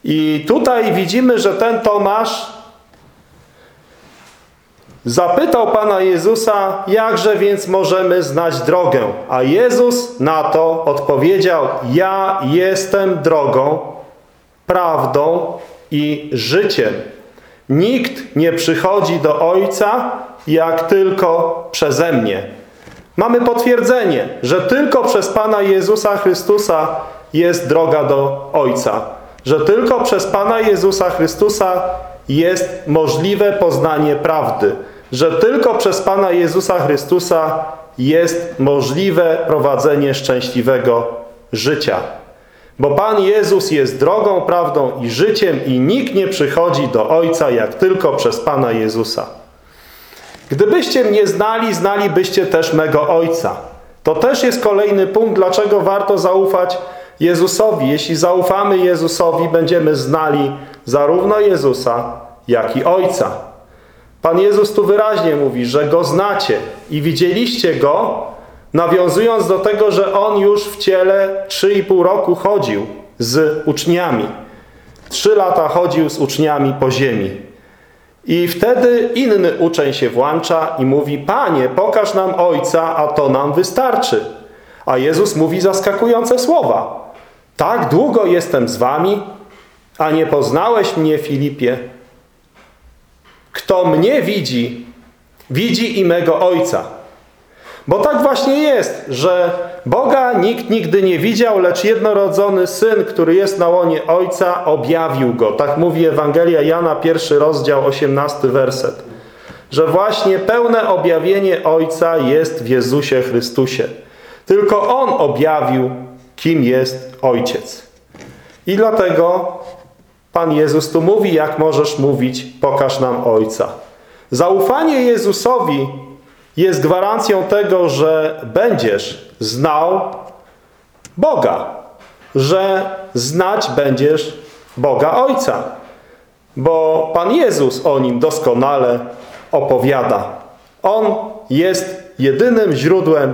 I tutaj widzimy, że ten Tomasz zapytał Pana Jezusa, jakże więc możemy znać drogę? A Jezus na to odpowiedział, ja jestem drogą, prawdą i życiem. Nikt nie przychodzi do Ojca, jak tylko przeze mnie. Mamy potwierdzenie, że tylko przez Pana Jezusa Chrystusa jest droga do Ojca. Że tylko przez Pana Jezusa Chrystusa jest możliwe poznanie prawdy. Że tylko przez Pana Jezusa Chrystusa jest możliwe prowadzenie szczęśliwego życia. Bo Pan Jezus jest drogą, prawdą i życiem i nikt nie przychodzi do Ojca jak tylko przez Pana Jezusa. Gdybyście mnie znali, znalibyście też mego Ojca. To też jest kolejny punkt, dlaczego warto zaufać Jezusowi. Jeśli zaufamy Jezusowi, będziemy znali zarówno Jezusa, jak i Ojca. Pan Jezus tu wyraźnie mówi, że Go znacie i widzieliście Go, nawiązując do tego, że On już w ciele 3,5 roku chodził z uczniami. Trzy lata chodził z uczniami po ziemi. I wtedy inny uczeń się włącza i mówi, Panie, pokaż nam Ojca, a to nam wystarczy. A Jezus mówi zaskakujące słowa. Tak długo jestem z wami, a nie poznałeś mnie, Filipie. Kto mnie widzi, widzi i mego Ojca. Bo tak właśnie jest, że Boga nikt nigdy nie widział, lecz jednorodzony Syn, który jest na łonie Ojca, objawił Go. Tak mówi Ewangelia Jana, pierwszy rozdział, osiemnasty werset. Że właśnie pełne objawienie Ojca jest w Jezusie Chrystusie. Tylko On objawił, kim jest Ojciec. I dlatego Pan Jezus tu mówi, jak możesz mówić, pokaż nam Ojca. Zaufanie Jezusowi jest gwarancją tego, że będziesz znał Boga, że znać będziesz Boga Ojca, bo Pan Jezus o Nim doskonale opowiada. On jest jedynym źródłem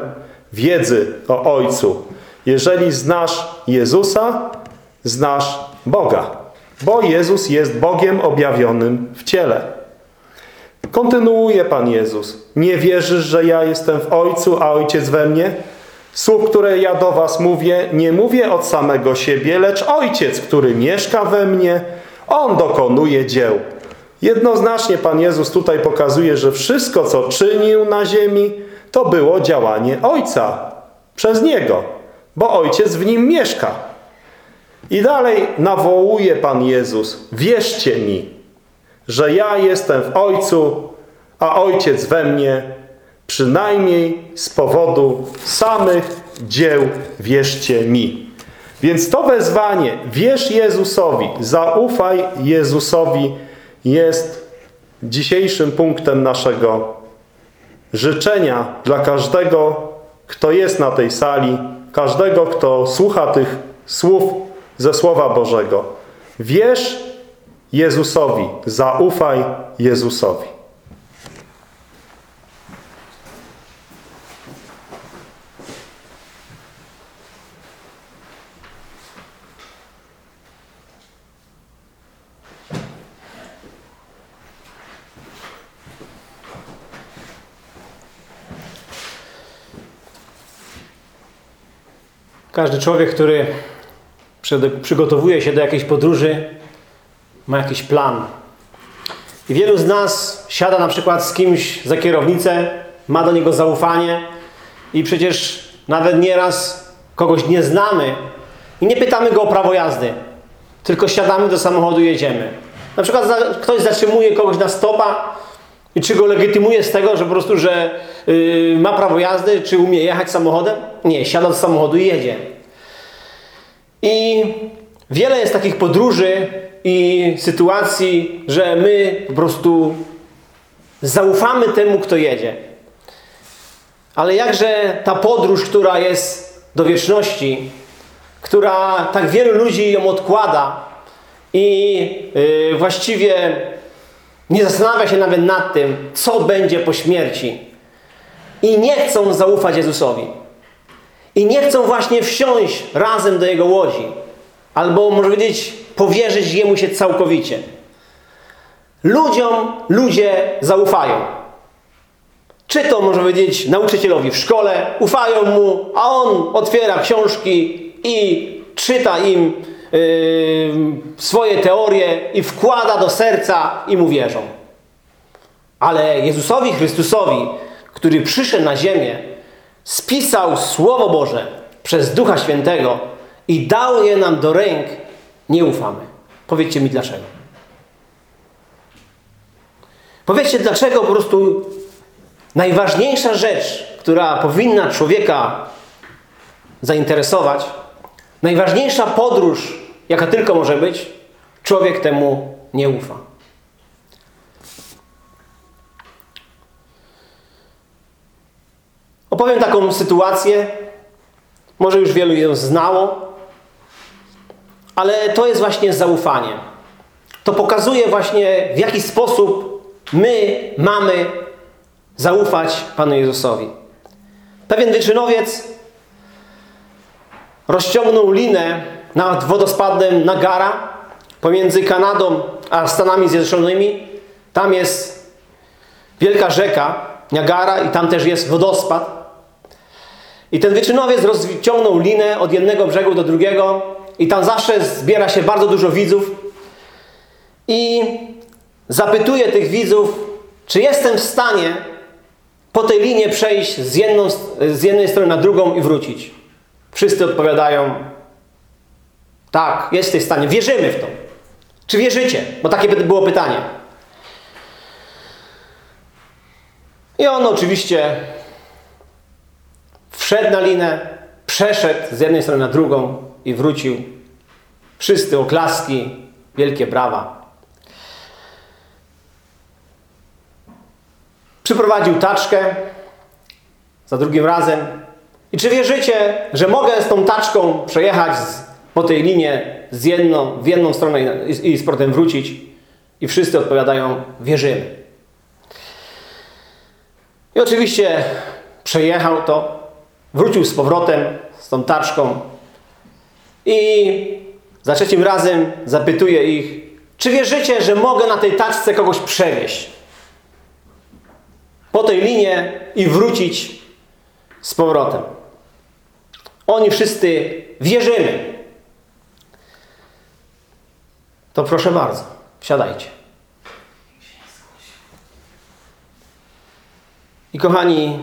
wiedzy o Ojcu. Jeżeli znasz Jezusa, znasz Boga, bo Jezus jest Bogiem objawionym w ciele. Kontynuuje Pan Jezus. Nie wierzysz, że ja jestem w Ojcu, a Ojciec we mnie? Słów, które ja do was mówię, nie mówię od samego siebie, lecz Ojciec, który mieszka we mnie, On dokonuje dzieł. Jednoznacznie Pan Jezus tutaj pokazuje, że wszystko, co czynił na ziemi, to było działanie Ojca przez Niego, bo Ojciec w Nim mieszka. I dalej nawołuje Pan Jezus, wierzcie mi, że ja jestem w Ojcu, a Ojciec we mnie, przynajmniej z powodu samych dzieł wierzcie mi. Więc to wezwanie, wierz Jezusowi, zaufaj Jezusowi, jest dzisiejszym punktem naszego życzenia dla każdego, kto jest na tej sali, każdego, kto słucha tych słów ze Słowa Bożego. Wierz Jezusowi, zaufaj Jezusowi. Każdy człowiek, który przygotowuje się do jakiejś podróży, ma jakiś plan. I wielu z nas siada na przykład z kimś za kierownicę, ma do niego zaufanie i przecież nawet nieraz kogoś nie znamy i nie pytamy go o prawo jazdy, tylko siadamy do samochodu i jedziemy. Na przykład ktoś zatrzymuje kogoś na stopa i czy go legitymuje z tego, że po prostu, że yy, ma prawo jazdy, czy umie jechać samochodem? Nie, siada do samochodu i jedzie. I wiele jest takich podróży i sytuacji, że my po prostu zaufamy temu, kto jedzie. Ale jakże ta podróż, która jest do wieczności, która tak wielu ludzi ją odkłada i yy, właściwie nie zastanawia się nawet nad tym, co będzie po śmierci. I nie chcą zaufać Jezusowi. I nie chcą właśnie wsiąść razem do Jego łodzi. Albo, może powiedzieć, powierzyć Jemu się całkowicie. Ludziom ludzie zaufają. Czy to, może powiedzieć, nauczycielowi w szkole, ufają mu, a on otwiera książki i czyta im yy, swoje teorie i wkłada do serca i mu wierzą. Ale Jezusowi Chrystusowi, który przyszedł na ziemię, spisał Słowo Boże przez Ducha Świętego i dał je nam do ręk, nie ufamy. Powiedzcie mi dlaczego. Powiedzcie dlaczego po prostu najważniejsza rzecz, która powinna człowieka zainteresować, najważniejsza podróż, jaka tylko może być, człowiek temu nie ufa. Opowiem taką sytuację. Może już wielu ją znało, ale to jest właśnie zaufanie. To pokazuje właśnie, w jaki sposób my mamy zaufać Panu Jezusowi. Pewien wyczynowiec rozciągnął linę nad wodospadem Nagara pomiędzy Kanadą a Stanami Zjednoczonymi. Tam jest wielka rzeka Niagara i tam też jest wodospad. I ten wyczynowiec rozciągnął linę od jednego brzegu do drugiego i tam zawsze zbiera się bardzo dużo widzów i zapytuje tych widzów, czy jestem w stanie po tej linie przejść z, jedną, z jednej strony na drugą i wrócić. Wszyscy odpowiadają, tak, jesteś w stanie, wierzymy w to. Czy wierzycie? Bo takie było pytanie. I on oczywiście wszedł na linę, przeszedł z jednej strony na drugą i wrócił. Wszyscy oklaski, wielkie brawa. Przyprowadził taczkę za drugim razem. I czy wierzycie, że mogę z tą taczką przejechać z, po tej linie z jedną, w jedną stronę i, i z powrotem wrócić? I wszyscy odpowiadają, wierzymy. I oczywiście przejechał to, wrócił z powrotem z tą taczką i za trzecim razem zapytuje ich, czy wierzycie, że mogę na tej taczce kogoś przewieźć? Po tej linie i wrócić z powrotem. Oni wszyscy wierzymy. To proszę bardzo, wsiadajcie. I kochani,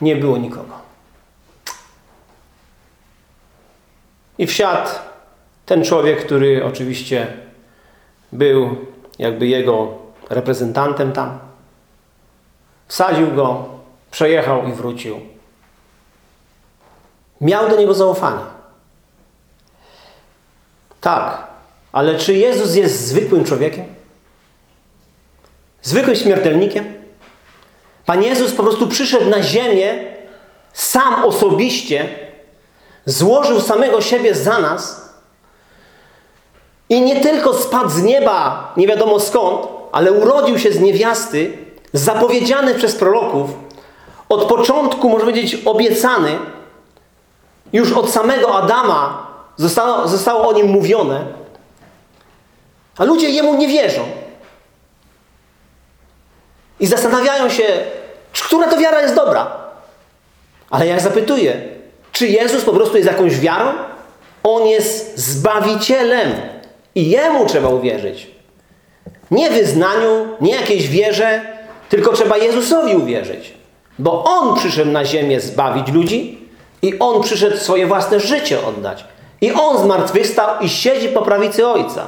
nie było nikogo. I wsiadł ten człowiek, który oczywiście był jakby jego reprezentantem tam. Wsadził go, przejechał i wrócił. Miał do niego zaufanie. Tak, ale czy Jezus jest zwykłym człowiekiem? Zwykłym śmiertelnikiem? Pan Jezus po prostu przyszedł na ziemię sam osobiście, złożył samego siebie za nas i nie tylko spadł z nieba, nie wiadomo skąd, ale urodził się z niewiasty, zapowiedziany przez proroków, od początku, można powiedzieć, obiecany, już od samego Adama zostało, zostało o nim mówione, a ludzie jemu nie wierzą. I zastanawiają się, która to wiara jest dobra. Ale ja zapytuję, czy Jezus po prostu jest jakąś wiarą? On jest Zbawicielem i Jemu trzeba uwierzyć. Nie wyznaniu, nie jakiejś wierze, tylko trzeba Jezusowi uwierzyć. Bo On przyszedł na ziemię zbawić ludzi i On przyszedł swoje własne życie oddać. I On zmartwychwstał i siedzi po prawicy Ojca.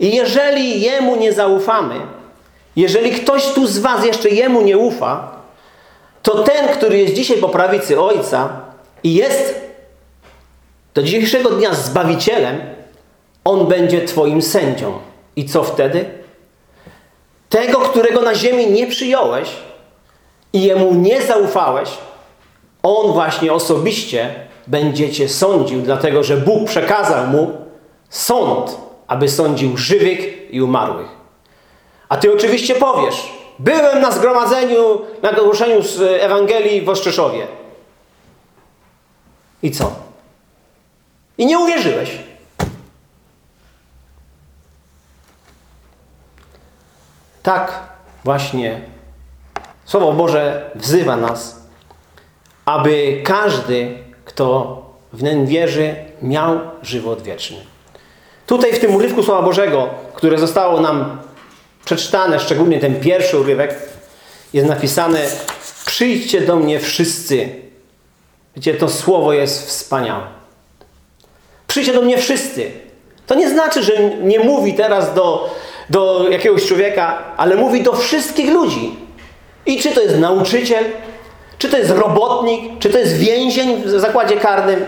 I jeżeli Jemu nie zaufamy, jeżeli ktoś tu z Was jeszcze Jemu nie ufa, to ten, który jest dzisiaj po prawicy Ojca i jest do dzisiejszego dnia Zbawicielem, On będzie Twoim sędzią. I co wtedy? Tego, którego na ziemi nie przyjąłeś i Jemu nie zaufałeś, On właśnie osobiście będzie Cię sądził, dlatego że Bóg przekazał Mu sąd, aby sądził żywych i umarłych. A Ty oczywiście powiesz, byłem na zgromadzeniu, na ogłoszeniu z Ewangelii w Ostrzeszowie. I co? I nie uwierzyłeś. Tak właśnie Słowo Boże wzywa nas, aby każdy, kto w nim wierzy, miał żywot wieczny. Tutaj w tym urywku Słowa Bożego, które zostało nam przeczytane, szczególnie ten pierwszy urywek, jest napisane przyjdźcie do mnie wszyscy. Wiecie, to słowo jest wspaniałe. Przyjdźcie do mnie wszyscy. To nie znaczy, że nie mówi teraz do, do jakiegoś człowieka, ale mówi do wszystkich ludzi. I czy to jest nauczyciel, czy to jest robotnik, czy to jest więzień w zakładzie karnym,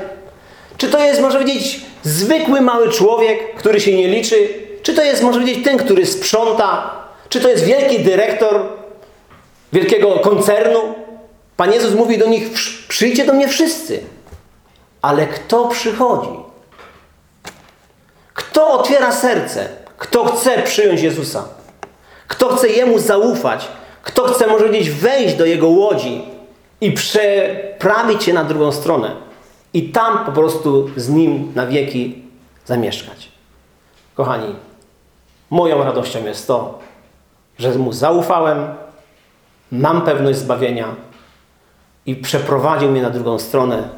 czy to jest, może powiedzieć, zwykły mały człowiek, który się nie liczy, czy to jest, może powiedzieć, ten, który sprząta, czy to jest wielki dyrektor wielkiego koncernu. Pan Jezus mówi do nich, przyjdźcie do mnie wszyscy. Ale kto przychodzi? Kto otwiera serce? Kto chce przyjąć Jezusa? Kto chce Jemu zaufać? Kto chce, może powiedzieć, wejść do Jego łodzi i przeprawić się na drugą stronę i tam po prostu z Nim na wieki zamieszkać. Kochani, moją radością jest to, że Mu zaufałem, mam pewność zbawienia i przeprowadził mnie na drugą stronę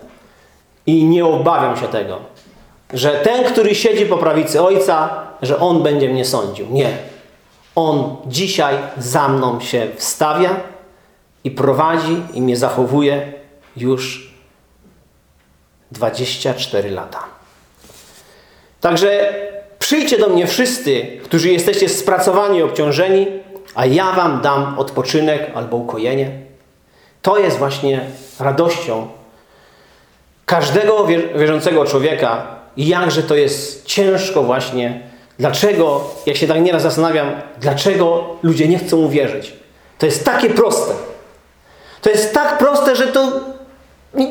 i nie obawiam się tego, że ten, który siedzi po prawicy Ojca, że On będzie mnie sądził. Nie. On dzisiaj za mną się wstawia i prowadzi i mnie zachowuje już 24 lata. Także przyjdźcie do mnie wszyscy, którzy jesteście spracowani i obciążeni, a ja wam dam odpoczynek albo ukojenie. To jest właśnie radością każdego wierzącego człowieka jakże to jest ciężko właśnie. Dlaczego, ja się tak nieraz zastanawiam, dlaczego ludzie nie chcą uwierzyć. To jest takie proste. To jest tak proste, że to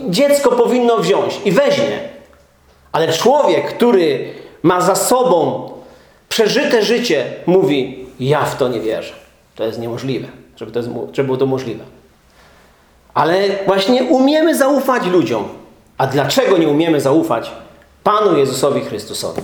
dziecko powinno wziąć i weźmie. Ale człowiek, który ma za sobą przeżyte życie, mówi: Ja w to nie wierzę. To jest niemożliwe, żeby, to jest, żeby było to możliwe. Ale właśnie umiemy zaufać ludziom. A dlaczego nie umiemy zaufać Panu Jezusowi Chrystusowi?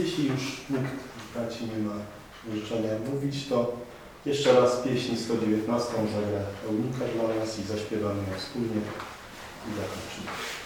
Jeśli już nikt braci nie ma życzenia mówić, to jeszcze raz pieśń 119 zagra Eunika dla nas i zaśpiewamy ją wspólnie i zakończymy.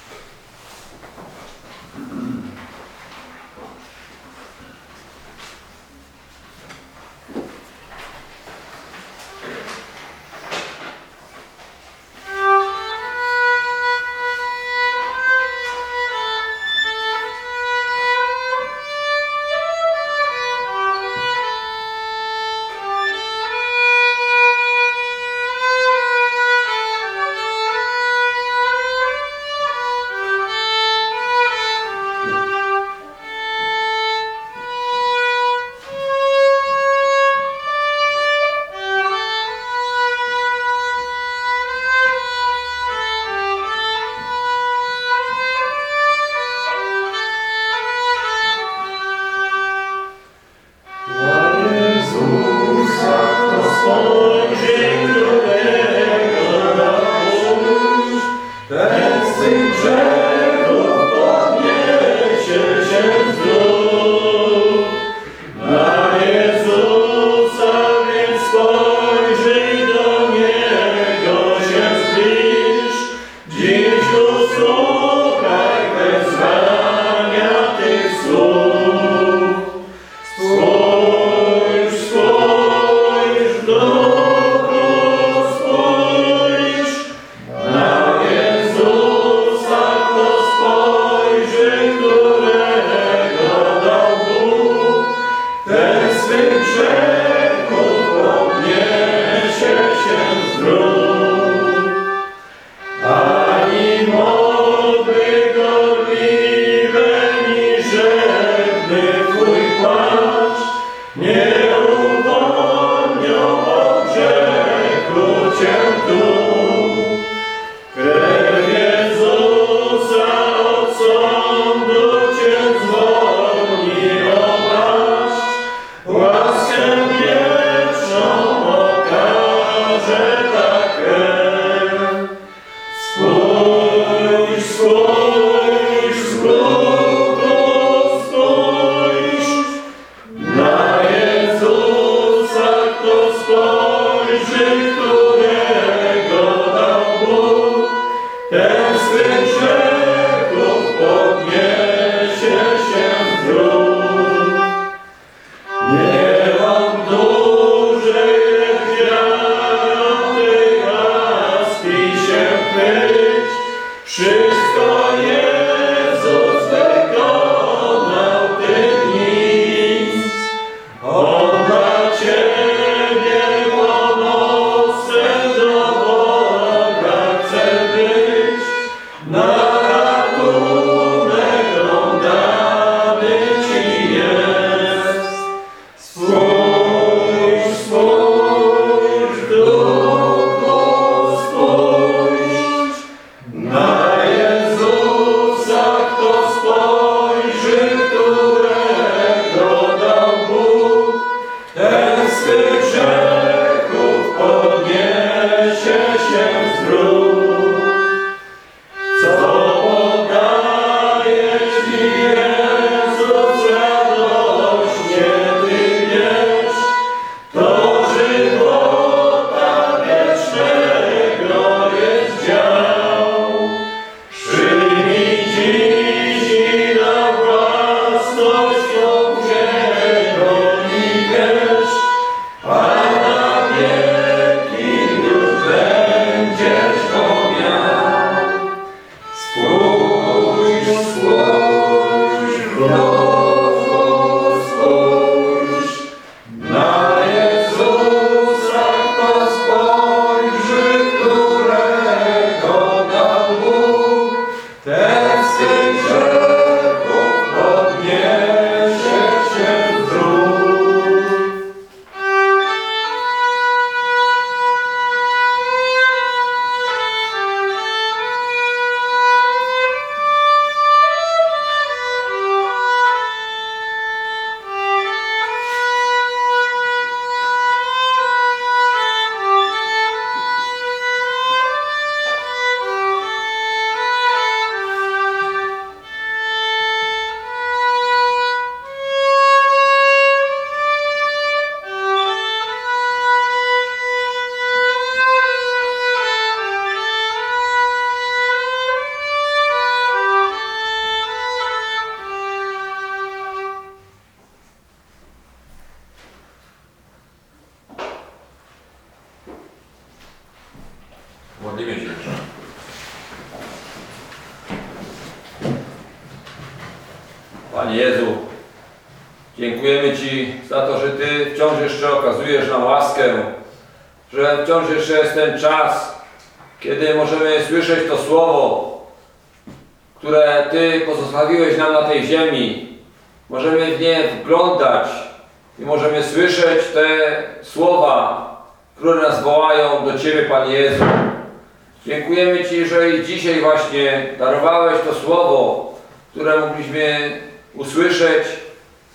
Które mogliśmy usłyszeć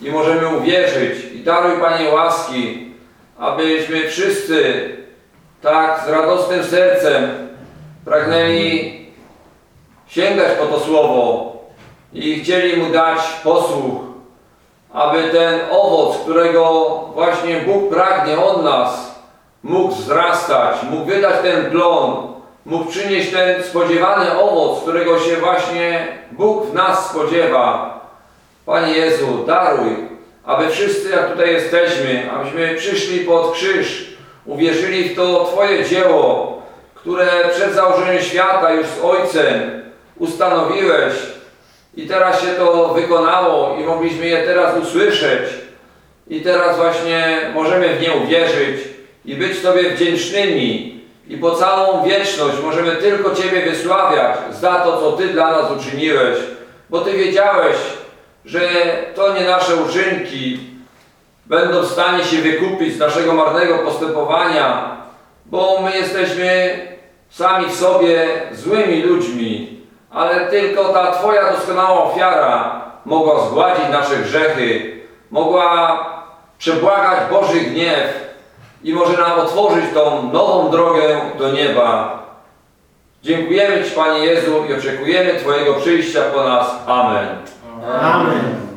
i możemy uwierzyć. I daruj, Panie, łaski, abyśmy wszyscy tak z radosnym sercem pragnęli sięgać po to słowo i chcieli mu dać posłuch, aby ten owoc, którego właśnie Bóg pragnie od nas, mógł wzrastać, mógł wydać ten plon, mógł przynieść ten spodziewany owoc, którego się właśnie Bóg w nas spodziewa. Panie Jezu, daruj, aby wszyscy, jak tutaj jesteśmy, abyśmy przyszli pod krzyż, uwierzyli w to Twoje dzieło, które przed założeniem świata już z Ojcem ustanowiłeś i teraz się to wykonało i mogliśmy je teraz usłyszeć i teraz właśnie możemy w nie uwierzyć i być Tobie wdzięcznymi i po całą wieczność możemy tylko Ciebie wysławiać za to, co Ty dla nas uczyniłeś, bo Ty wiedziałeś, że to nie nasze uczynki będą w stanie się wykupić z naszego marnego postępowania, bo my jesteśmy sami w sobie złymi ludźmi, ale tylko ta Twoja doskonała ofiara mogła zgładzić nasze grzechy, mogła przebłagać Boży gniew i może nam otworzyć tą nową drogę do nieba. Dziękujemy Ci, Panie Jezu, i oczekujemy Twojego przyjścia po nas. Amen. Amen.